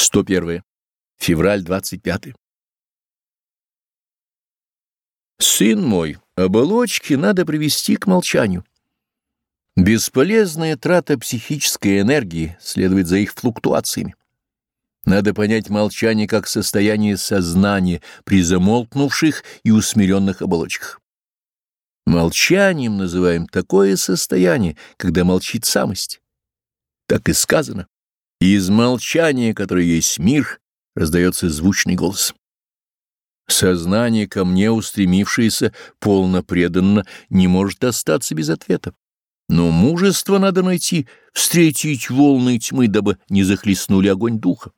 101. Февраль 25. Сын мой, оболочки надо привести к молчанию. Бесполезная трата психической энергии следует за их флуктуациями. Надо понять молчание как состояние сознания при замолкнувших и усмиренных оболочках. Молчанием называем такое состояние, когда молчит самость. Так и сказано. Из молчания, которое есть мир, раздается звучный голос. Сознание, ко мне устремившееся, полно преданно, не может остаться без ответа. Но мужество надо найти, встретить волны тьмы, дабы не захлестнули огонь духа.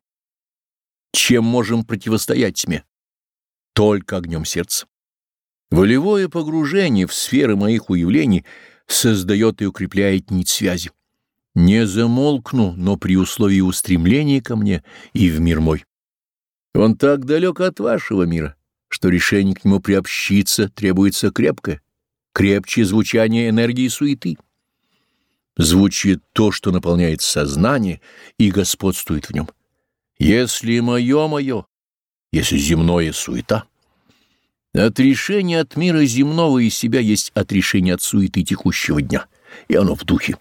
Чем можем противостоять тьме? Только огнем сердца. Волевое погружение в сферы моих уявлений создает и укрепляет нить связи. Не замолкну, но при условии устремления ко мне и в мир мой. Он так далек от вашего мира, что решение к нему приобщиться требуется крепкое, крепче звучание энергии суеты. Звучит то, что наполняет сознание и господствует в нем. Если мое мое, если земное суета. Отрешение от мира земного и себя есть отрешение от суеты текущего дня, и оно в духе.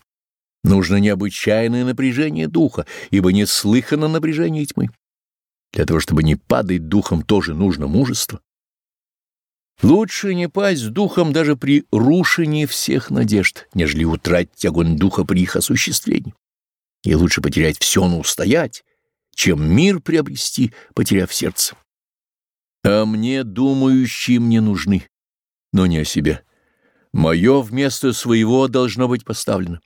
Нужно необычайное напряжение духа, ибо неслыханно напряжение тьмы. Для того, чтобы не падать духом, тоже нужно мужество. Лучше не пасть духом даже при рушении всех надежд, нежели утратить огонь духа при их осуществлении. И лучше потерять все, но устоять, чем мир приобрести, потеряв сердце. А мне, думающие, мне нужны, но не о себе. Мое вместо своего должно быть поставлено.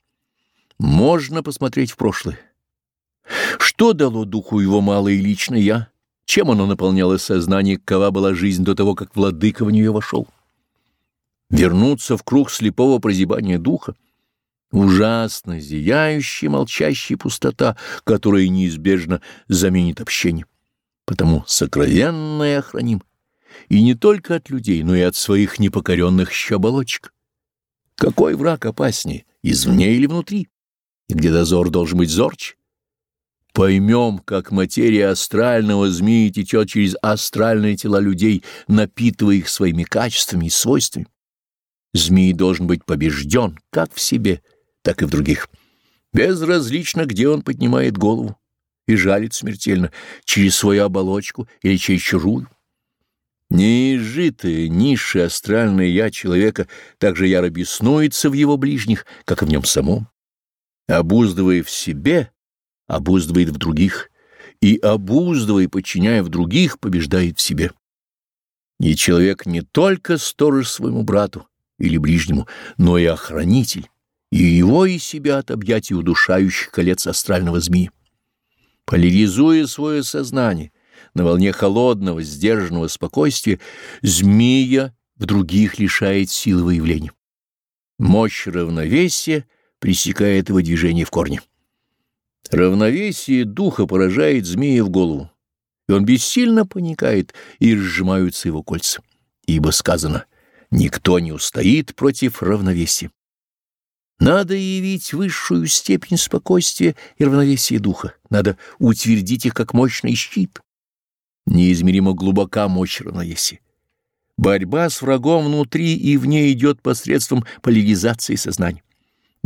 Можно посмотреть в прошлое. Что дало духу его малое личное «я»? Чем оно наполняло сознание, какова была жизнь до того, как владыка в нее вошел? Вернуться в круг слепого прозябания духа? Ужасно зияющая, молчащая пустота, которая неизбежно заменит общение. Потому сокровенное охраним. И не только от людей, но и от своих непокоренных щеболочек. Какой враг опаснее, извне или внутри? И где дозор должен быть зорче? Поймем, как материя астрального змеи течет через астральные тела людей, напитывая их своими качествами и свойствами. Змей должен быть побежден как в себе, так и в других. Безразлично, где он поднимает голову и жалит смертельно, через свою оболочку или через чужую. Неизжитое, низшее астральное «я» человека также яро беснуется в его ближних, как и в нем самом. Обуздывая в себе, обуздывает в других, и, обуздывая, подчиняя в других, побеждает в себе. И человек не только сторож своему брату или ближнему, но и охранитель, и его и себя от объятий удушающих колец астрального змеи. Поляризуя свое сознание на волне холодного, сдержанного спокойствия, змея в других лишает силы выявления. Мощь равновесия пресекает его движение в корне. Равновесие духа поражает змея в голову, и он бессильно паникает, и сжимаются его кольца. Ибо сказано, никто не устоит против равновесия. Надо явить высшую степень спокойствия и равновесия духа, надо утвердить их как мощный щит. Неизмеримо глубока мощь равновесия. Борьба с врагом внутри и вне идет посредством поляризации сознания.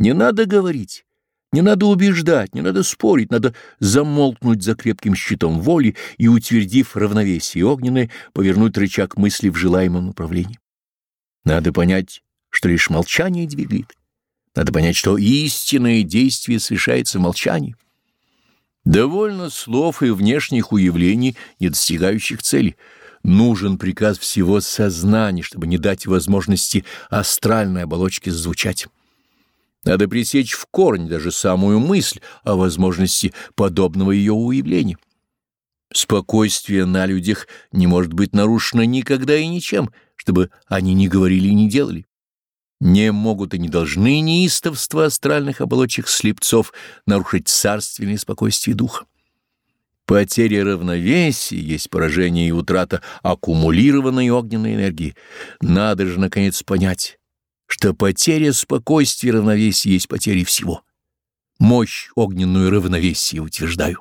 Не надо говорить, не надо убеждать, не надо спорить, надо замолкнуть за крепким щитом воли и, утвердив равновесие огненное, повернуть рычаг мысли в желаемом направлении. Надо понять, что лишь молчание двигает. Надо понять, что истинное действие совершается в молчании. Довольно слов и внешних уявлений, не достигающих цели. Нужен приказ всего сознания, чтобы не дать возможности астральной оболочке звучать. Надо пресечь в корень даже самую мысль о возможности подобного ее уявления. Спокойствие на людях не может быть нарушено никогда и ничем, чтобы они не говорили и не делали. Не могут и не должны неистовства астральных оболочек слепцов нарушить царственное спокойствие духа. Потеря равновесия есть поражение и утрата аккумулированной огненной энергии. Надо же, наконец, понять, что потеря спокойствия и равновесия есть потеря всего. Мощь огненную равновесие утверждаю.